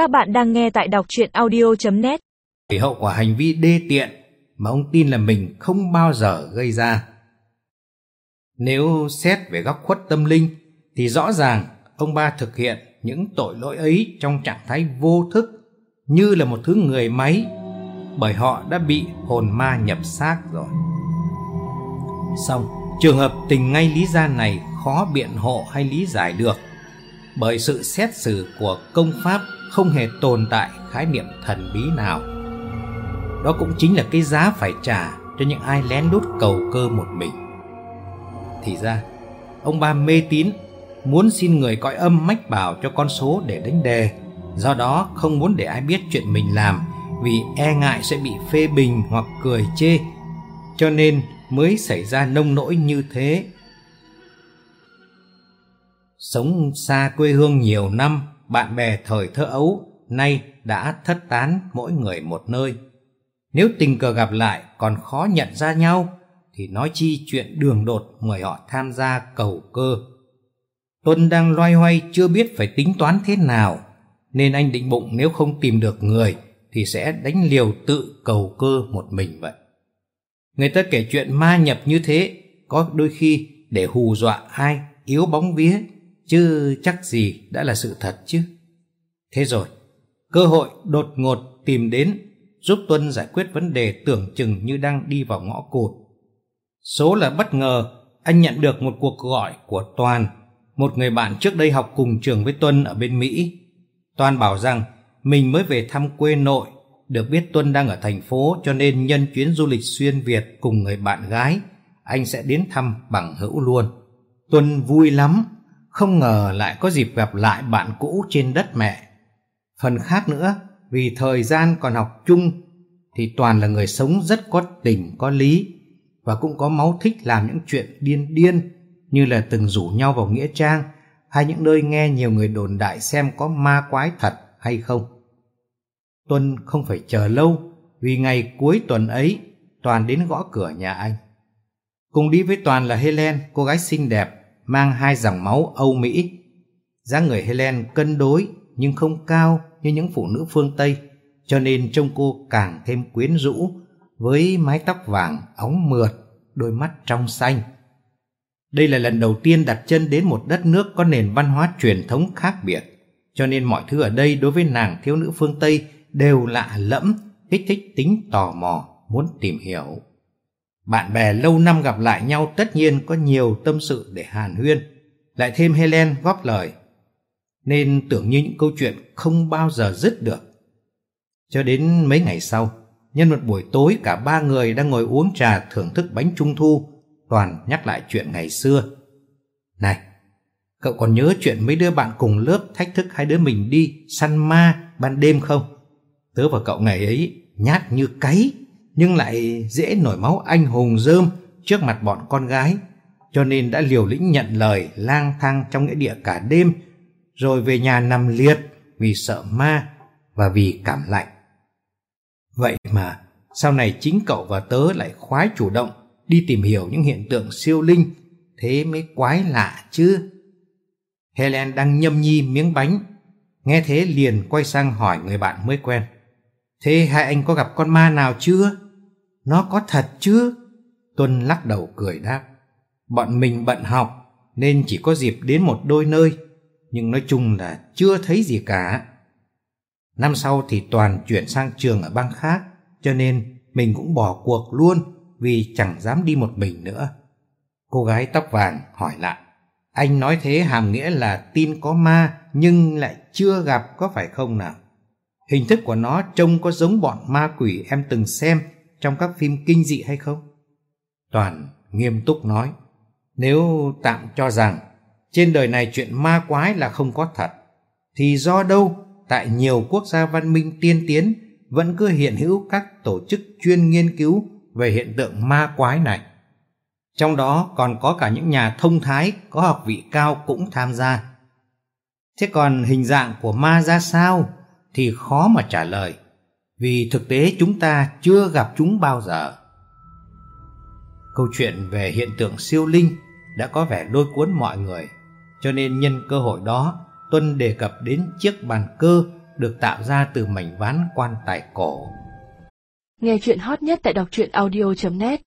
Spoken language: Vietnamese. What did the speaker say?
Các bạn đang nghe tại đọc chuyện audio.net Vì hậu quả hành vi đê tiện mà ông tin là mình không bao giờ gây ra. Nếu xét về góc khuất tâm linh thì rõ ràng ông ba thực hiện những tội lỗi ấy trong trạng thái vô thức như là một thứ người máy bởi họ đã bị hồn ma nhập xác rồi. Xong, trường hợp tình ngay lý ra này khó biện hộ hay lý giải được bởi sự xét xử của công pháp không hề tồn tại khái niệm thần bí nào. Đó cũng chính là cái giá phải trả cho những ai lén đốt cầu cơ một mình. Thì ra, ông ba mê tín muốn xin người cõi âm mách bảo cho con số để đánh đề, do đó không muốn để ai biết chuyện mình làm vì e ngại sẽ bị phê bình hoặc cười chê, cho nên mới xảy ra nông nỗi như thế. Sống xa quê hương nhiều năm, bạn bè thời thơ ấu nay đã thất tán mỗi người một nơi. Nếu tình cờ gặp lại còn khó nhận ra nhau, thì nói chi chuyện đường đột mời họ tham gia cầu cơ. Tuân đang loay hoay chưa biết phải tính toán thế nào, nên anh định bụng nếu không tìm được người thì sẽ đánh liều tự cầu cơ một mình vậy. Người ta kể chuyện ma nhập như thế, có đôi khi để hù dọa ai, yếu bóng vía chứ chắc gì đã là sự thật chứ. Thế rồi, cơ hội đột ngột tìm đến giúp Tuân giải quyết vấn đề tưởng chừng như đang đi vào ngõ cụt. Số là bất ngờ, anh nhận được một cuộc gọi của Toàn, một người bạn trước đây học cùng trường với Tuân ở bên Mỹ. Toàn bảo rằng mình mới về thăm quê nội, được biết Tuân đang ở thành phố cho nên nhân chuyến du lịch xuyên Việt cùng người bạn gái, anh sẽ đến thăm bằng hữu luôn. Tuân vui lắm, không ngờ lại có dịp gặp lại bạn cũ trên đất mẹ. Phần khác nữa, vì thời gian còn học chung thì Toàn là người sống rất có tình có lý và cũng có máu thích làm những chuyện điên điên như là từng rủ nhau vào nghĩa trang hay những nơi nghe nhiều người đồn đại xem có ma quái thật hay không. Tuân không phải chờ lâu vì ngày cuối tuần ấy Toàn đến gõ cửa nhà anh. Cùng đi với Toàn là Helen, cô gái xinh đẹp mang hai dòng máu Âu Mỹ. dáng người Helen cân đối nhưng không cao như những phụ nữ phương Tây, cho nên trông cô càng thêm quyến rũ với mái tóc vàng óng mượt, đôi mắt trong xanh. Đây là lần đầu tiên đặt chân đến một đất nước có nền văn hóa truyền thống khác biệt, cho nên mọi thứ ở đây đối với nàng thiếu nữ phương Tây đều lạ lẫm, kích thích tính tò mò, muốn tìm hiểu. Bạn bè lâu năm gặp lại nhau tất nhiên có nhiều tâm sự để hàn huyên. Lại thêm Helen góp lời. Nên tưởng như những câu chuyện không bao giờ dứt được. Cho đến mấy ngày sau, nhân một buổi tối cả ba người đang ngồi uống trà thưởng thức bánh trung thu, Toàn nhắc lại chuyện ngày xưa. Này, cậu còn nhớ chuyện mấy đứa bạn cùng lớp thách thức hai đứa mình đi săn ma ban đêm không? Tớ và cậu ngày ấy nhát như cáy nhưng lại dễ nổi máu anh hùng dơm trước mặt bọn con gái, cho nên đã liều lĩnh nhận lời lang thang trong nghĩa địa cả đêm, rồi về nhà nằm liệt vì sợ ma và vì cảm lạnh. Vậy mà sau này chính cậu và tớ lại khoái chủ động đi tìm hiểu những hiện tượng siêu linh, thế mới quái lạ chứ. Helen đang nhâm nhi miếng bánh, nghe thế liền quay sang hỏi người bạn mới quen. Thế hai anh có gặp con ma nào chưa? Nó có thật chứ? Tuân lắc đầu cười đáp. Bọn mình bận học nên chỉ có dịp đến một đôi nơi, nhưng nói chung là chưa thấy gì cả. Năm sau thì toàn chuyển sang trường ở bang khác, cho nên mình cũng bỏ cuộc luôn vì chẳng dám đi một mình nữa. Cô gái tóc vàng hỏi lại. Anh nói thế hàm nghĩa là tin có ma nhưng lại chưa gặp có phải không nào? Hình thức của nó trông có giống bọn ma quỷ em từng xem trong các phim kinh dị hay không? Toàn nghiêm túc nói, nếu tạm cho rằng trên đời này chuyện ma quái là không có thật, thì do đâu tại nhiều quốc gia văn minh tiên tiến vẫn cứ hiện hữu các tổ chức chuyên nghiên cứu về hiện tượng ma quái này. Trong đó còn có cả những nhà thông thái có học vị cao cũng tham gia. Thế còn hình dạng của ma ra sao thì khó mà trả lời vì thực tế chúng ta chưa gặp chúng bao giờ. Câu chuyện về hiện tượng siêu linh đã có vẻ lôi cuốn mọi người, cho nên nhân cơ hội đó Tuân đề cập đến chiếc bàn cơ được tạo ra từ mảnh ván quan tài cổ. Nghe chuyện hot nhất tại đọc truyện audio.net